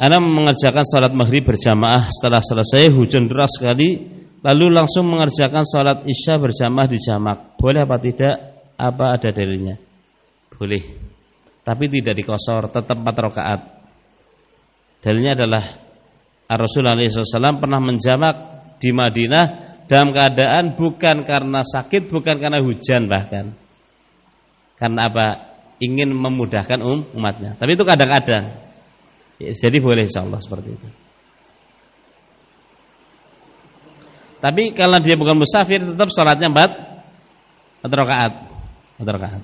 Anda mengerjakan sholat maghrib berjamaah. Setelah selesai hujan deras sekali. Lalu langsung mengerjakan sholat isya berjamaah di jamak. Boleh apa tidak? Apa ada dalilnya? Boleh. Tapi tidak dikosor tetap 4 rakaat. Dalilnya adalah Rasulullah SAW pernah menjamak di Madinah dalam keadaan bukan karena sakit bukan karena hujan bahkan. Karena apa? Ingin memudahkan um, umatnya. Tapi itu kadang-kadang Ya, jadi boleh insya Allah seperti itu. Tapi kalau dia bukan musafir tetap sholatnya empat empat rakaat, empat rakaat.